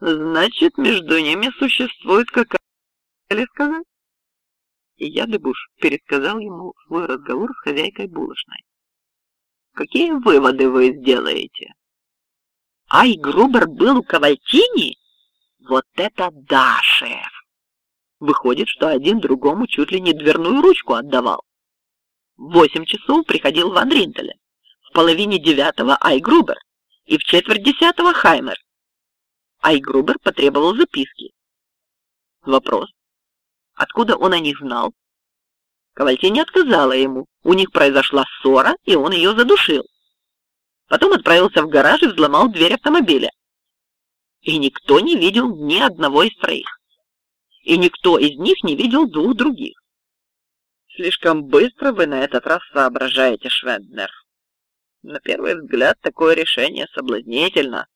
Значит, между ними существует какая-то или сказать? И Ядыбуш пересказал ему свой разговор с хозяйкой булочной. Какие выводы вы сделаете? Ай, Грубер был у Кавальтини? Вот это да, шеф! Выходит, что один другому чуть ли не дверную ручку отдавал. В восемь часов приходил Ван Ринтеле, в половине девятого Ай Грубер и в четверть десятого Хаймер. Ай Грубер потребовал записки. Вопрос. Откуда он о них знал? Кавальтини отказала ему. У них произошла ссора, и он ее задушил. Потом отправился в гараж и взломал дверь автомобиля. И никто не видел ни одного из троих. И никто из них не видел двух других. Слишком быстро вы на этот раз соображаете, Швенднер. На первый взгляд такое решение соблазнительно,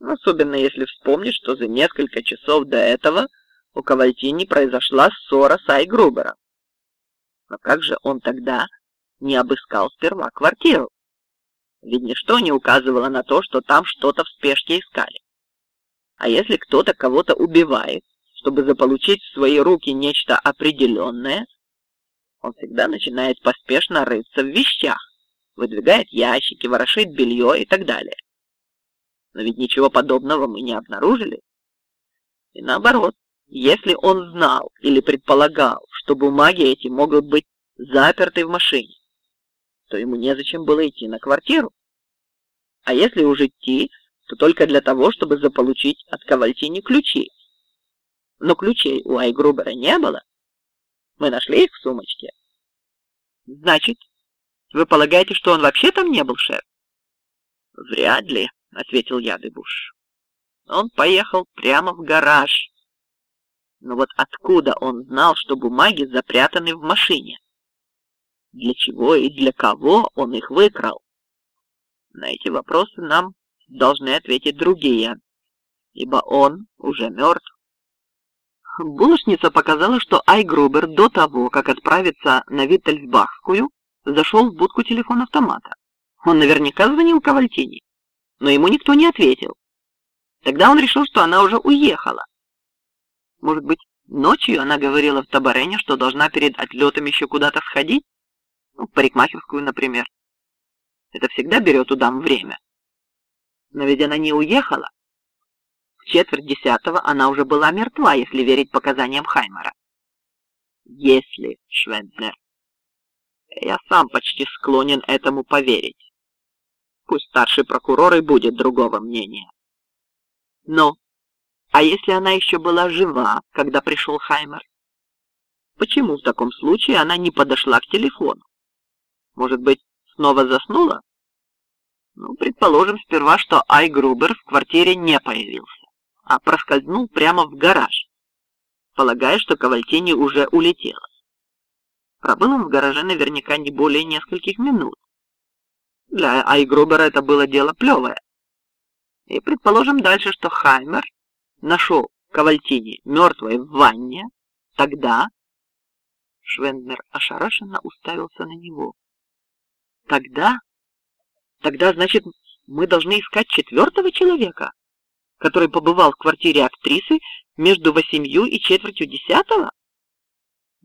особенно если вспомнить, что за несколько часов до этого у Кавальтини произошла ссора с Айгрубером. Но как же он тогда не обыскал сперва квартиру? Ведь ничто не указывало на то, что там что-то в спешке искали. А если кто-то кого-то убивает, чтобы заполучить в свои руки нечто определенное, он всегда начинает поспешно рыться в вещах, выдвигает ящики, ворошит белье и так далее. Но ведь ничего подобного мы не обнаружили. И наоборот, если он знал или предполагал, что бумаги эти могут быть заперты в машине, то ему незачем было идти на квартиру. А если уж идти, то только для того, чтобы заполучить от Кавальтини ключи. Но ключей у Айгрубера не было. Мы нашли их в сумочке. Значит, вы полагаете, что он вообще там не был, шеф? Вряд ли, ответил Ядыбуш. Он поехал прямо в гараж. Но вот откуда он знал, что бумаги запрятаны в машине? Для чего и для кого он их выкрал? На эти вопросы нам должны ответить другие, ибо он уже мертв. Булочница показала, что Айгрубер до того, как отправиться на Виттельсбахскую, зашел в будку телефон-автомата. Он наверняка звонил Кавальтини, но ему никто не ответил. Тогда он решил, что она уже уехала. Может быть, ночью она говорила в Табарене, что должна перед отлетом еще куда-то сходить? Ну, в парикмахерскую, например. Это всегда берет у дам время. Но ведь она не уехала. В четверть десятого она уже была мертва, если верить показаниям Хаймера. Если, Швенднер. Я сам почти склонен этому поверить. Пусть старший прокурор и будет другого мнения. Но а если она еще была жива, когда пришел Хаймер? Почему в таком случае она не подошла к телефону? Может быть, снова заснула? Ну, предположим сперва, что Ай Грубер в квартире не появился, а проскользнул прямо в гараж, полагая, что Кавальтини уже улетела. Пробыл он в гараже наверняка не более нескольких минут. Для Ай Грубера это было дело плевое. И предположим дальше, что Хаймер нашел Кавальтини мертвой в ванне, тогда Швенднер ошарашенно уставился на него. Тогда, тогда, значит, мы должны искать четвертого человека, который побывал в квартире актрисы между восемью и четвертью десятого?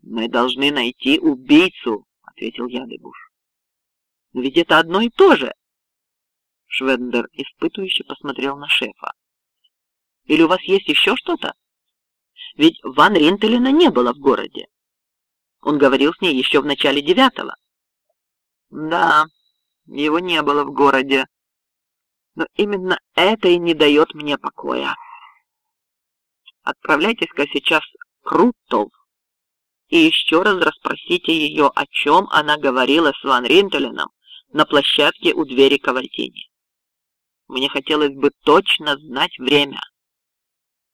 Мы должны найти убийцу, ответил Ядыбуш. Но ведь это одно и то же. Швендер испытующе посмотрел на шефа. Или у вас есть еще что-то? Ведь Ван Ринтелена не было в городе. Он говорил с ней еще в начале девятого. Да, его не было в городе. Но именно это и не дает мне покоя. Отправляйтесь-ка сейчас к Рутов и еще раз расспросите ее, о чем она говорила с Ван Ринтеленом на площадке у двери Кавальтини. Мне хотелось бы точно знать время.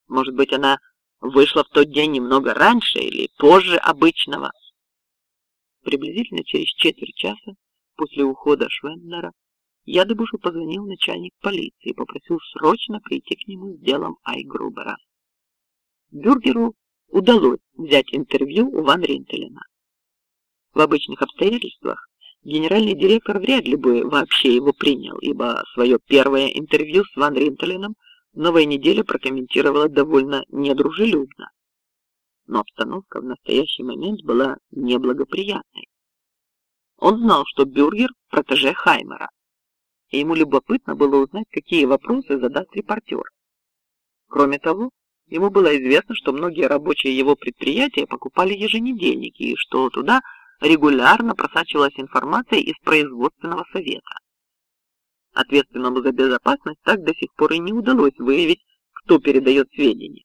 Может быть, она вышла в тот день немного раньше или позже обычного. Приблизительно через четверть часа после ухода Швенднера Ядыбушу позвонил начальник полиции и попросил срочно прийти к нему с делом Айгрубера. Бюргеру удалось взять интервью у Ван Ринтелена. В обычных обстоятельствах генеральный директор вряд ли бы вообще его принял, ибо свое первое интервью с Ван Ринтеленом новая неделя прокомментировала довольно недружелюбно. Но обстановка в настоящий момент была неблагоприятной. Он знал, что Бюргер – протеже Хаймера, и ему любопытно было узнать, какие вопросы задаст репортер. Кроме того, ему было известно, что многие рабочие его предприятия покупали еженедельники, и что туда регулярно просачивалась информация из производственного совета. Ответственному за безопасность так до сих пор и не удалось выявить, кто передает сведения.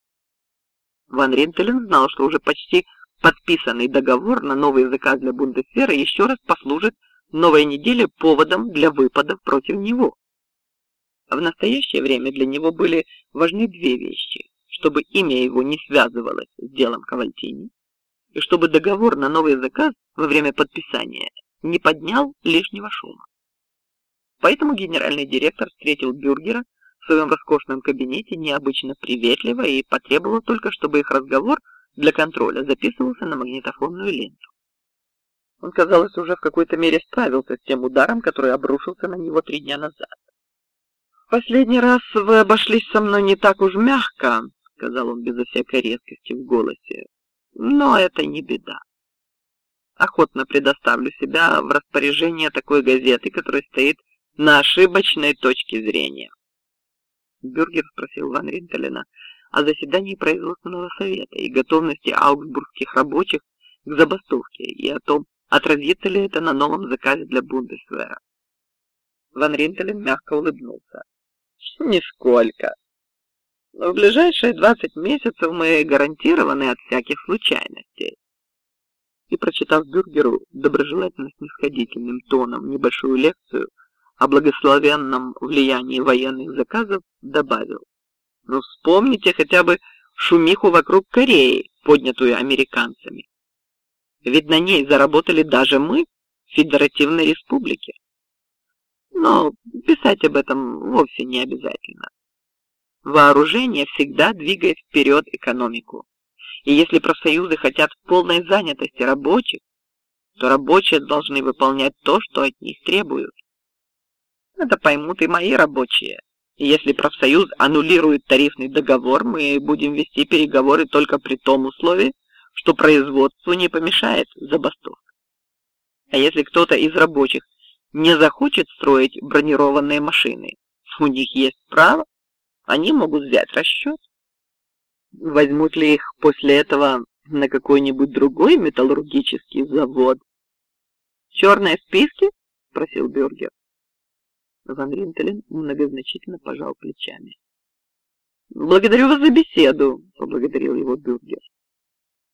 Ван Ринтелен знал, что уже почти подписанный договор на новый заказ для Бундесвера еще раз послужит новой неделе поводом для выпадов против него. В настоящее время для него были важны две вещи, чтобы имя его не связывалось с делом Кавальтини, и чтобы договор на новый заказ во время подписания не поднял лишнего шума. Поэтому генеральный директор встретил Бюргера в своем роскошном кабинете необычно приветливо и потребовал только, чтобы их разговор для контроля записывался на магнитофонную ленту. Он, казалось, уже в какой-то мере справился с тем ударом, который обрушился на него три дня назад. «Последний раз вы обошлись со мной не так уж мягко», — сказал он безо всякой резкости в голосе. «Но это не беда. Охотно предоставлю себя в распоряжение такой газеты, которая стоит на ошибочной точке зрения». Бюргер спросил Ван Ринтелена о заседании производственного совета и готовности аугсбургских рабочих к забастовке и о том, отразится ли это на новом заказе для Бундесвера. Ван Ринтелен мягко улыбнулся. Нисколько. Но в ближайшие двадцать месяцев мы гарантированы от всяких случайностей. И, прочитав Бюргеру доброжелательно-снисходительным тоном небольшую лекцию о благословенном влиянии военных заказов, добавил. Ну, вспомните хотя бы шумиху вокруг Кореи, поднятую американцами. Ведь на ней заработали даже мы, Федеративной Республике. Но писать об этом вовсе не обязательно. Вооружение всегда двигает вперед экономику. И если профсоюзы хотят полной занятости рабочих, то рабочие должны выполнять то, что от них требуют. Это поймут и мои рабочие. И если профсоюз аннулирует тарифный договор, мы будем вести переговоры только при том условии, что производству не помешает забастовка. А если кто-то из рабочих не захочет строить бронированные машины, у них есть право, они могут взять расчет. Возьмут ли их после этого на какой-нибудь другой металлургический завод? «Черные списки?» — спросил Бюргер. Ван Ринтелен многозначительно пожал плечами. «Благодарю вас за беседу», — поблагодарил его Бюргер.